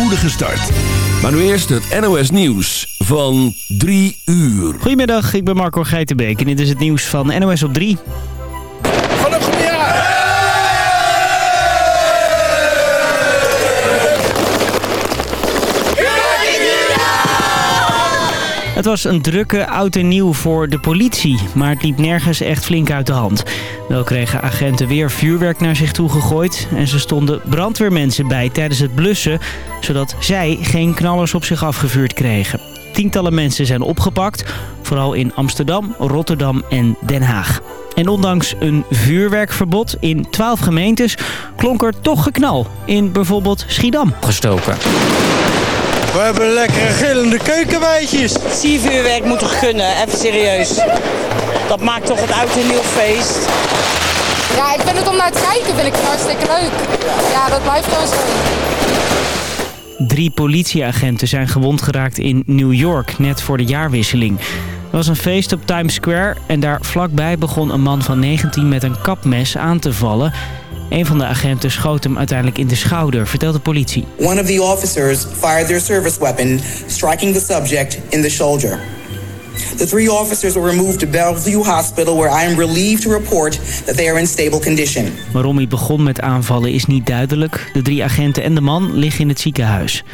spoedige start. Maar nu eerst het NOS Nieuws van 3 uur. Goedemiddag, ik ben Marco Geitenbeek en dit is het nieuws van NOS op 3. Het was een drukke oud en nieuw voor de politie, maar het liep nergens echt flink uit de hand. Wel kregen agenten weer vuurwerk naar zich toe gegooid en ze stonden brandweermensen bij tijdens het blussen, zodat zij geen knallers op zich afgevuurd kregen. Tientallen mensen zijn opgepakt, vooral in Amsterdam, Rotterdam en Den Haag. En ondanks een vuurwerkverbod in 12 gemeentes klonk er toch geknal in bijvoorbeeld Schiedam. gestoken. We hebben lekkere gillende keukenwijtjes. Siervuurwerk moet toch kunnen, even serieus. Dat maakt toch het oud en nieuw feest. Ja, ik vind het om naar te kijken, vind ik het hartstikke leuk. Ja, dat blijft gewoon zo. Drie politieagenten zijn gewond geraakt in New York, net voor de jaarwisseling. Er was een feest op Times Square en daar vlakbij begon een man van 19 met een kapmes aan te vallen. Een van de agenten schoot hem uiteindelijk in de schouder, vertelt de politie. One of the officers fired their service weapon, striking the subject in the shoulder. The three officers were removed to Bellevue Hospital, where I am relieved to report that they are in stable condition. Waarom hij begon met aanvallen is niet duidelijk. De drie agenten en de man liggen in het ziekenhuis.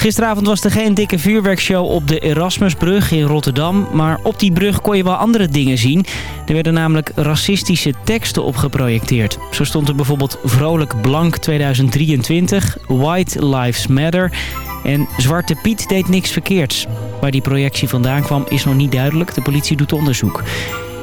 Gisteravond was er geen dikke vuurwerkshow op de Erasmusbrug in Rotterdam. Maar op die brug kon je wel andere dingen zien. Er werden namelijk racistische teksten op geprojecteerd. Zo stond er bijvoorbeeld Vrolijk Blank 2023, White Lives Matter... En Zwarte Piet deed niks verkeerds. Waar die projectie vandaan kwam is nog niet duidelijk. De politie doet onderzoek.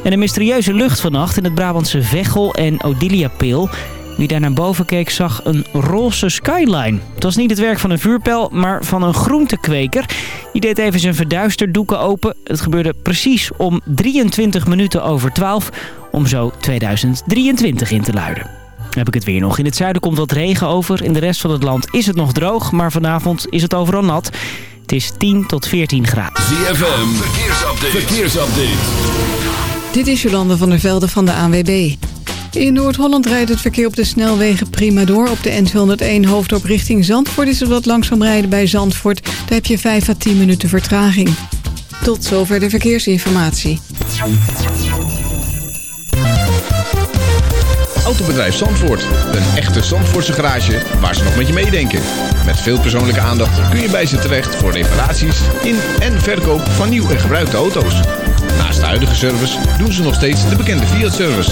En een mysterieuze lucht vannacht in het Brabantse Veghel en Odilia-Peel. Wie daar naar boven keek zag een roze skyline. Het was niet het werk van een vuurpijl, maar van een groentekweker. Die deed even zijn verduisterdoeken open. Het gebeurde precies om 23 minuten over 12, om zo 2023 in te luiden. Dan heb ik het weer nog. In het zuiden komt wat regen over. In de rest van het land is het nog droog, maar vanavond is het overal nat. Het is 10 tot 14 graden. ZFM, verkeersupdate. verkeersupdate. Dit is Jolande van der Velde van de ANWB. In Noord-Holland rijdt het verkeer op de snelwegen prima door. Op de N201 hoofdop richting Zandvoort is het wat langzaam rijden bij Zandvoort. Daar heb je 5 à 10 minuten vertraging. Tot zover de verkeersinformatie. Autobedrijf Zandvoort. Een echte Zandvoortse garage waar ze nog met je meedenken. Met veel persoonlijke aandacht kun je bij ze terecht voor reparaties in en verkoop van nieuw en gebruikte auto's. Naast de huidige service doen ze nog steeds de bekende Fiat-service.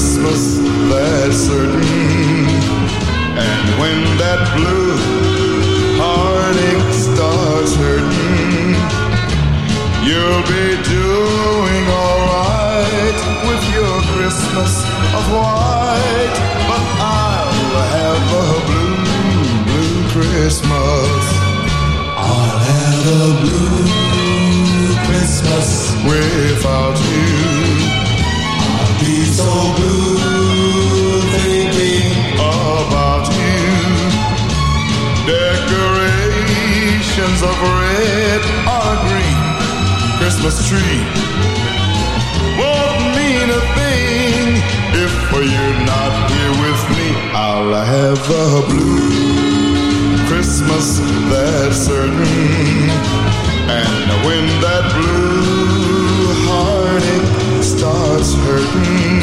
Christmas, that's certain. And when that blue heartache starts hurting, you'll be doing alright with your Christmas of white. But I'll have a blue, blue Christmas. I'll have a blue Christmas without you be so blue thinking about you. Decorations of red or green Christmas tree won't mean a thing if you're not here with me. I'll have a blue Christmas, that's certain. And when that blue starts hurting,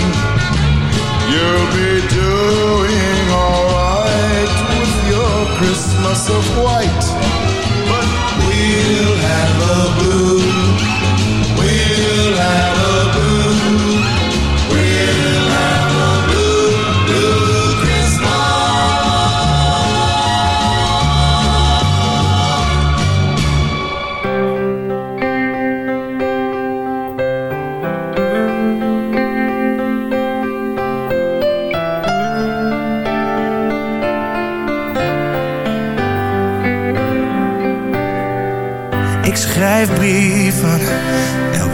you'll be doing alright with your Christmas of white, but we'll have a blue.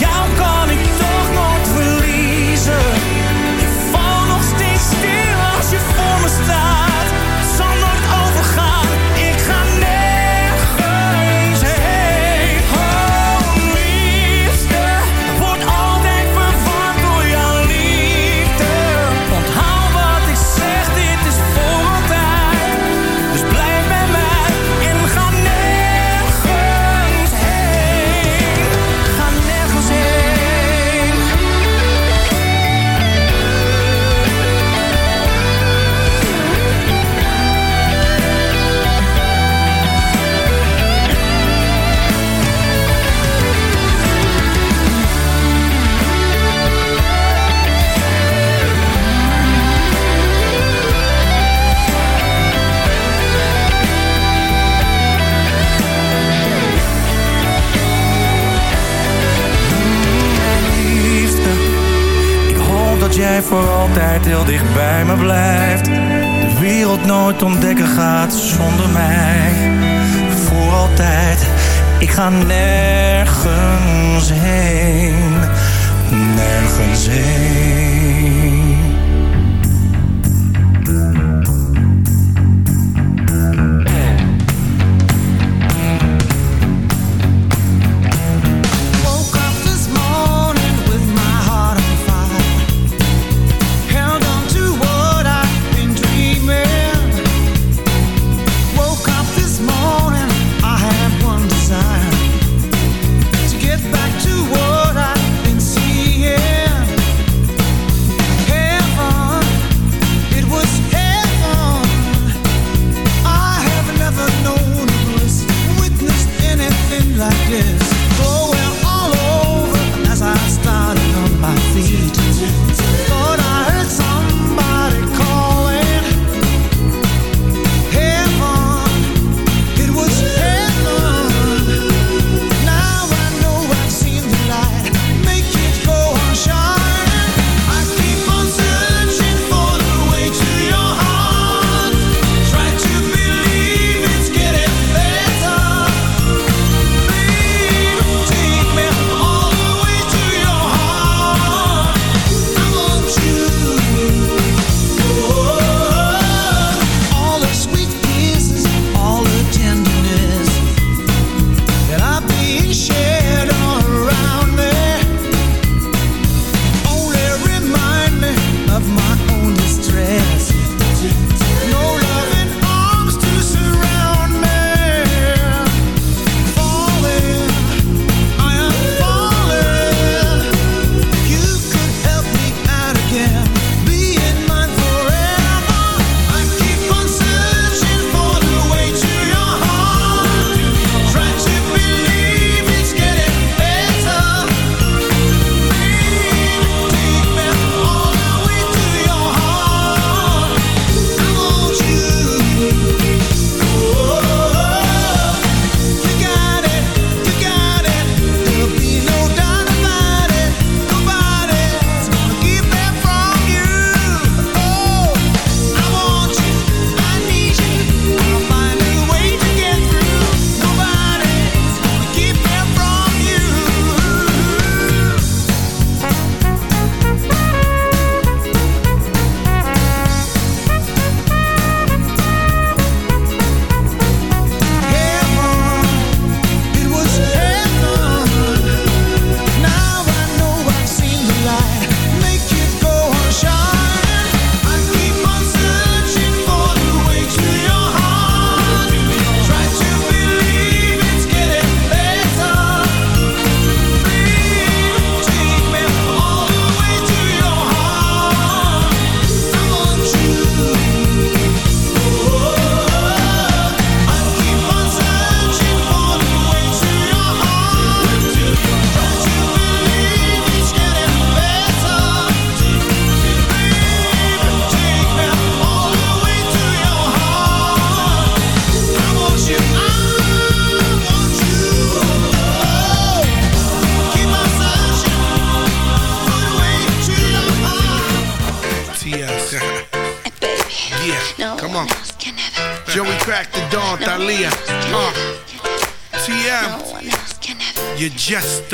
摇滚 dicht bij me blijft. De wereld nooit ontdekken gaat zonder mij. Voor altijd, ik ga nergens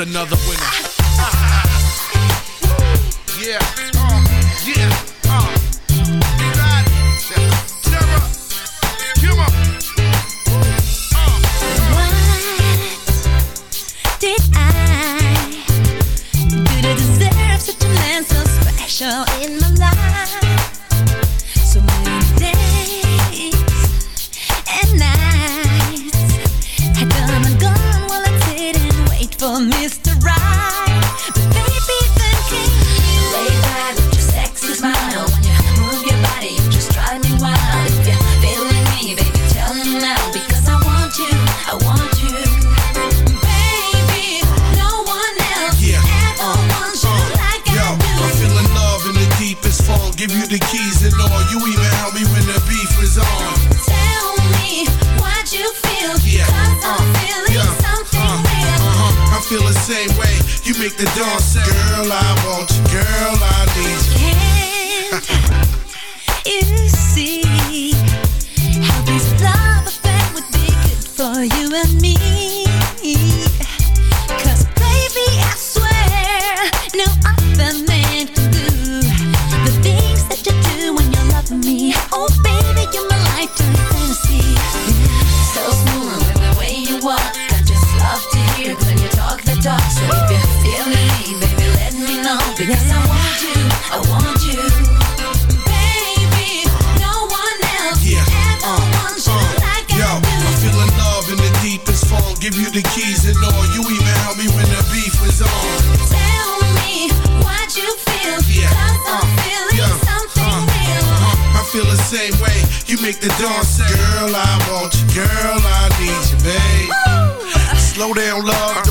another You make the dawn say, Girl, I want you. Girl, I need you. Can't you see how this love affair would be good for you and me? Give you the keys and all. You even help me when the beef is on. Tell me what you feel. Yeah. 'Cause I'm feeling yeah. something real. Uh, I feel the same way. You make the dawn say, Girl, I want you. Girl, I need you, babe. Slow down, love.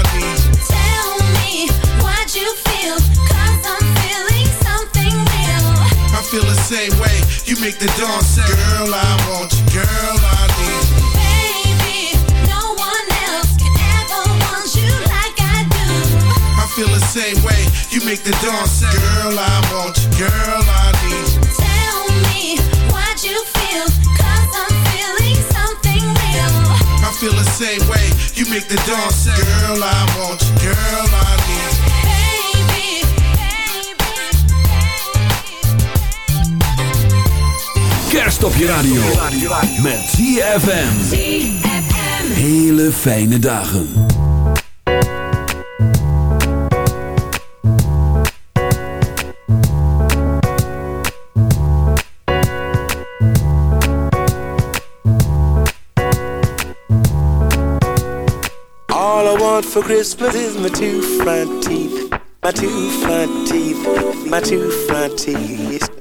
feel. 'Cause I'm feeling something real. I feel the same way. You make the dawn say, Girl, I want you. Girl, I need you. Baby, no one else can ever want you like I do. I feel the same way. You make the dawn say, Girl, I want you. Girl, I need you. Tell me what you feel. 'Cause I'm feeling something real. I feel the same way. You make the dawn say, Girl, I want you. Girl, I Op je radio. Met ZFM. Hele fijne dagen. All I want for Christmas is my two front teeth. My two front teeth. My two front teeth.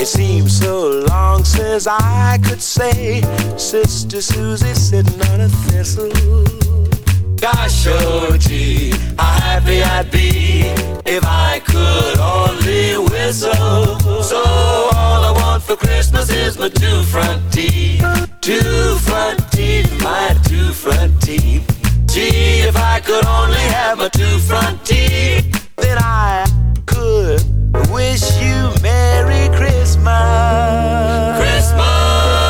It seems so long since I could say Sister Susie sitting on a thistle. Gosh, oh gee, how happy I'd be If I could only whistle. So all I want for Christmas is my two front teeth. Two front teeth, my two front teeth. Gee, if I could only have my two front teeth Then I could wish you Merry Christmas. Christmas.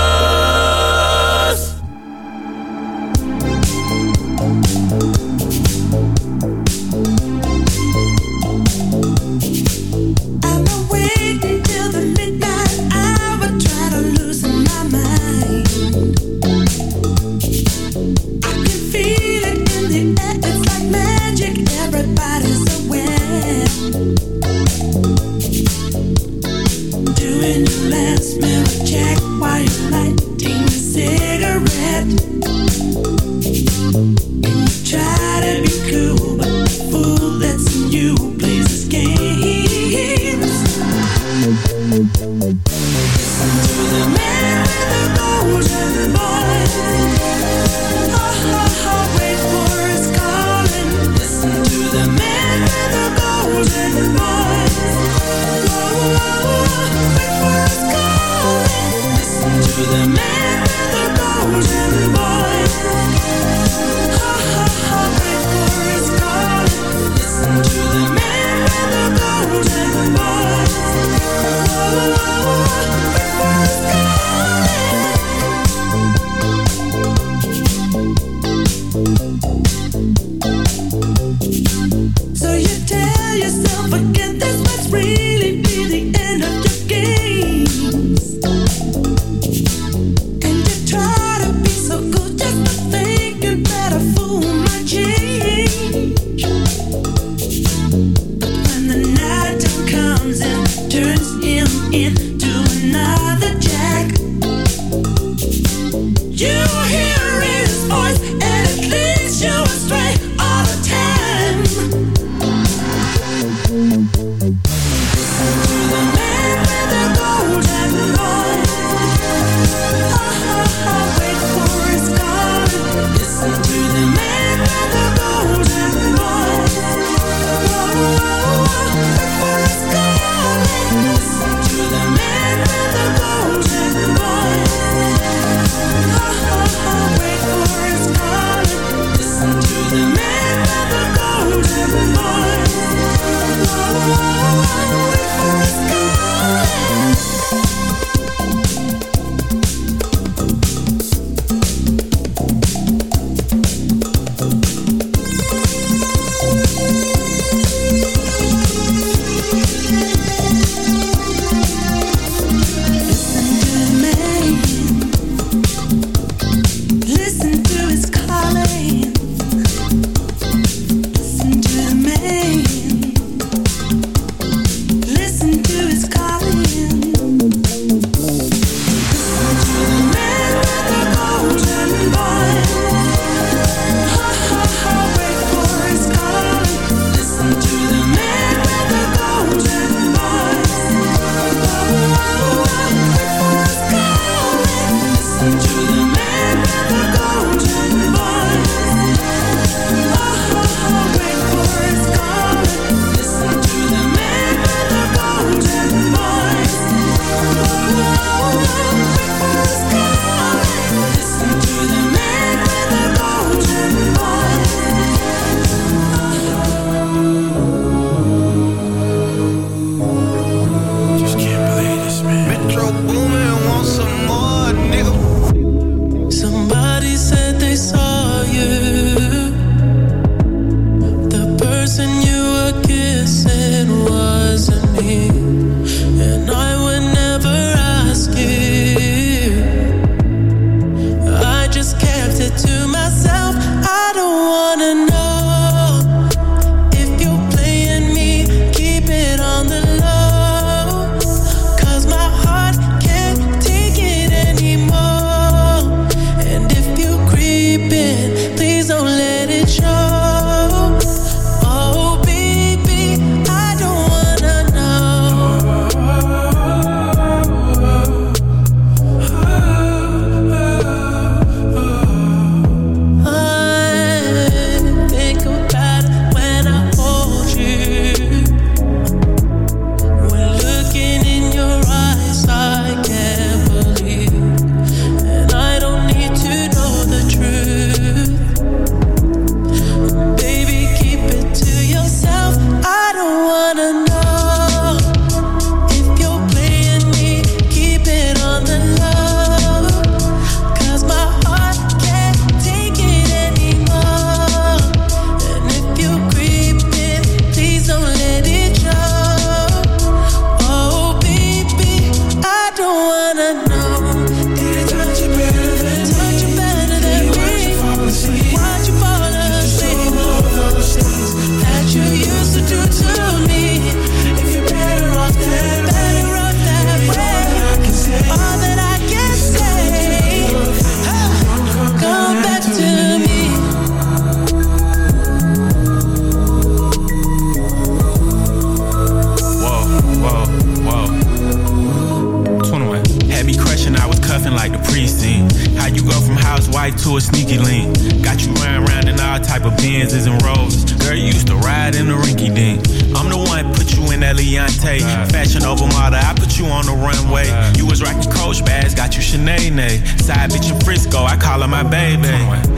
Wife to a sneaky link. Got you riding around in all type of Benzes and Rovers. Girl, you used to ride in the rinky dink. I'm the one put you in that Leontay. Fashion over model, I put you on the runway. You was rocking Coach bags, got you Sinead. Side bitch in Frisco, I call her my baby.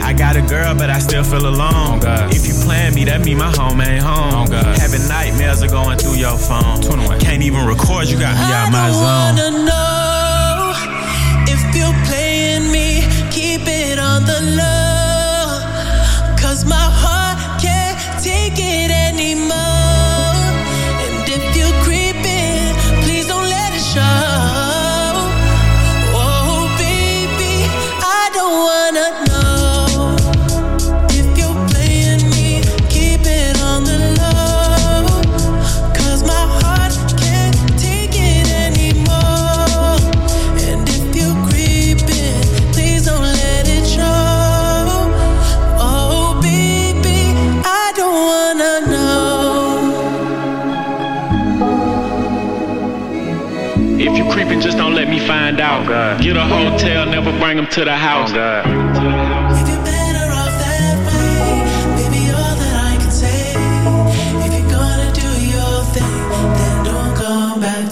I got a girl, but I still feel alone. If you plan me, that mean my home ain't home. Having nightmares are going through your phone. Can't even record, you got me out my zone. It on find out. Get a hotel, never bring them to the house. Baby, all that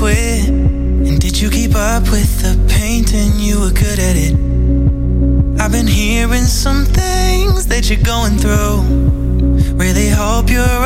Quit? And did you keep up with the painting? You were good at it. I've been hearing some things that you're going through. Really hope you're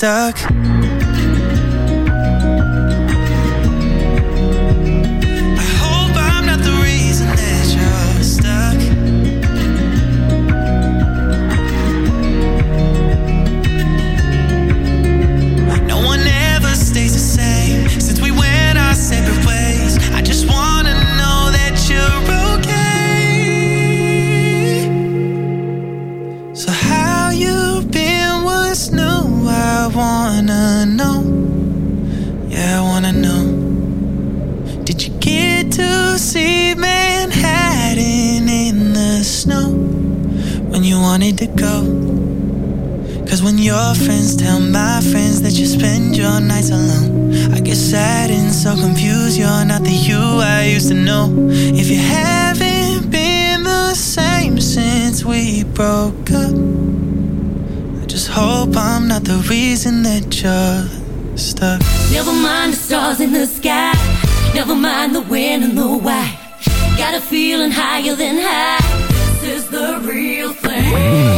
stuck. Know. If you haven't been the same since we broke up, I just hope I'm not the reason that you're stuck. Never mind the stars in the sky. Never mind the when and the why. Got a feeling higher than high. This is the real thing.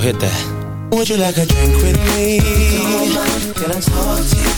Hit that. Would you like a drink with me? Can I talk to you?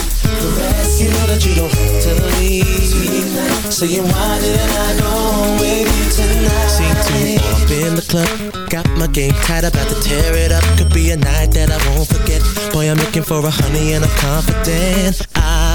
caressing. You know that you don't have to leave. Saying why didn't I go home with you tonight? Two, all up in the club. Got my game tight, about to tear it up. Could be a night that I won't forget. Boy, I'm looking for a honey and I'm confident.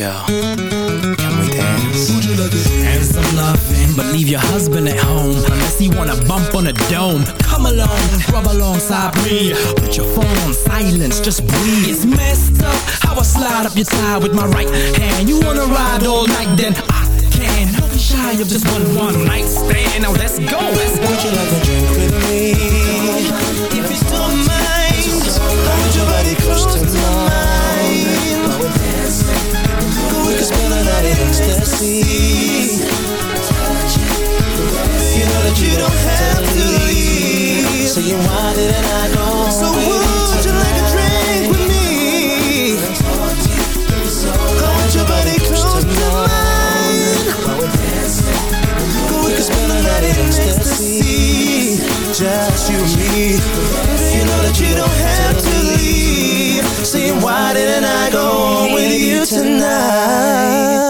Yo, can we dance? Loving, but leave your husband at home unless he wanna bump on a dome. Come along, rub alongside me. Put your phone on silence, just breathe. It's messed up how I slide up your tie with my right hand. You wanna ride all night, then I can. Don't be shy of just one one night stand. Now let's go, you see. You know that you don't have to leave. I. So would you like a drink with me? I want your body close to mine. We could spend the night in ecstasy. Just you and me. You know that you don't have to leave. Saying why didn't I go with you tonight?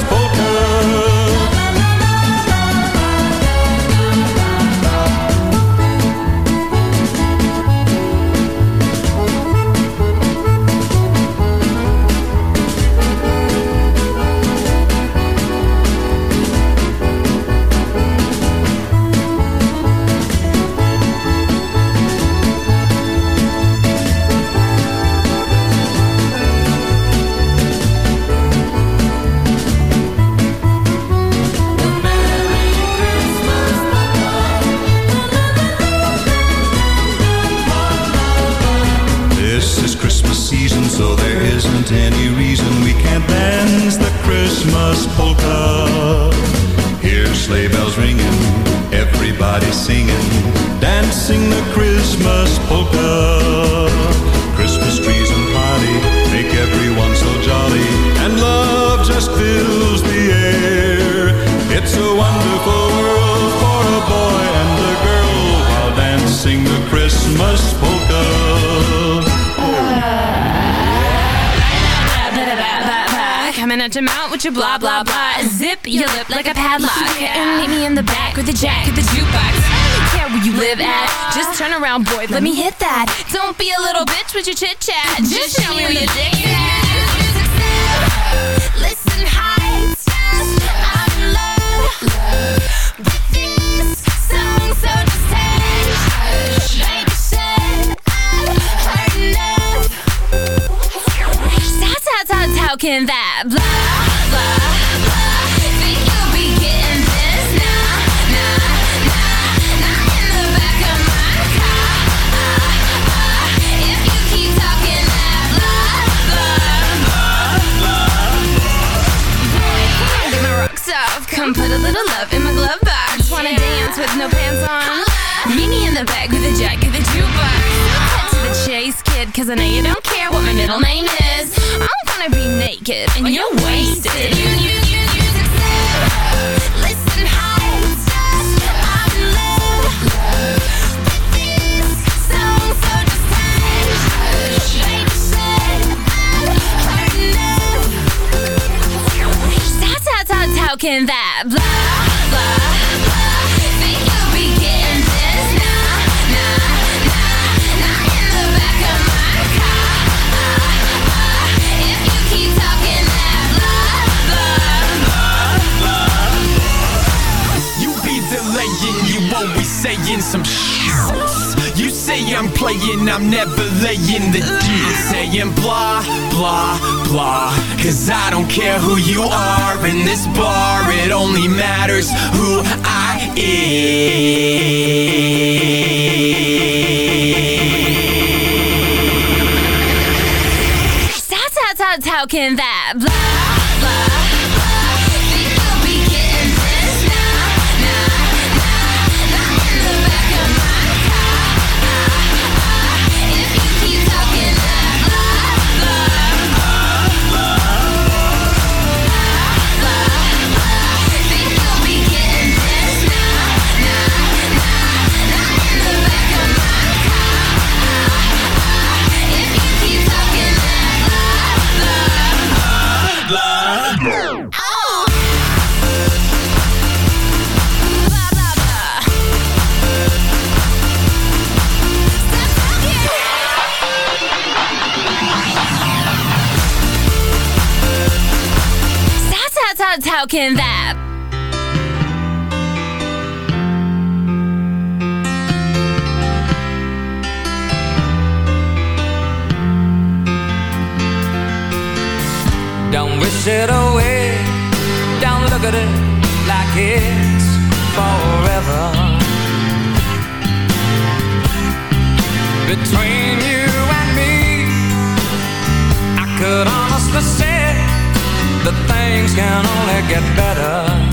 At your mouth with your blah blah blah. Zip your lip like a padlock. And meet me in the back with the jack of the jukebox. I don't care where you live at. Just turn around, boy. Let me hit that. Don't be a little bitch with your chit chat. Just show me where your dick can that blah, blah, blah. Think you'll be getting this. Nah, nah, nah Not in the back of my car. Ah, ah. If you keep talking that blah, blah, blah. Boy, come on, get my rocks off. Come put a little love in my glove box. Wanna dance with no pants on? Meet me in the back with a jack of the jukebox Cause I know you don't care what my middle name is I'm gonna be naked and you're wasted You, you, you, you Listen, hi, I'm in love with this song, so just hush. Baby said I've heard enough. How, how, how, how can that blah, blah some shit. You say I'm playing, I'm never laying the deal. Saying blah, blah, blah. Cause I don't care who you are in this bar, it only matters who I How, how, how, how can that blah, blah God's how can that? Don't wish it away. Don't look at it like it's forever. Between you and me, I could honestly say that things can only get better.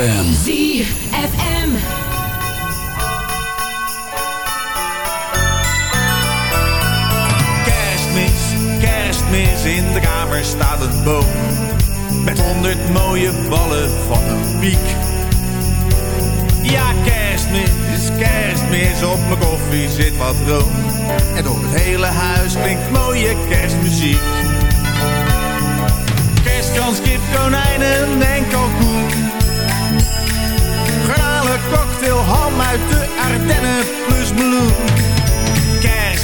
ZFM. ZFM. kerstmis in de kamer staat een boom Met honderd mooie ballen van een piek Ja, kerstmis, kerstmis, op mijn koffie zit wat room En door het hele huis klinkt mooie kerstmuziek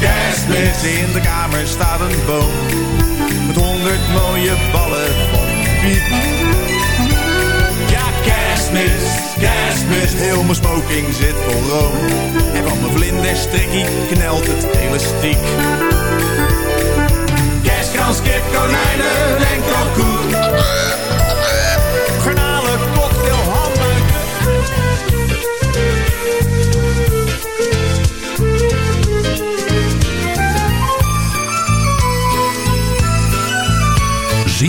Kerstmis, in de kamer staat een boom. Met honderd mooie ballen van piek. Ja, kerstmis, kerstmis, heel mijn smoking zit vol room. En van mijn vlinderstrikkie knelt het elastiek. Kerstkans, kip, konijnen en kalkoen.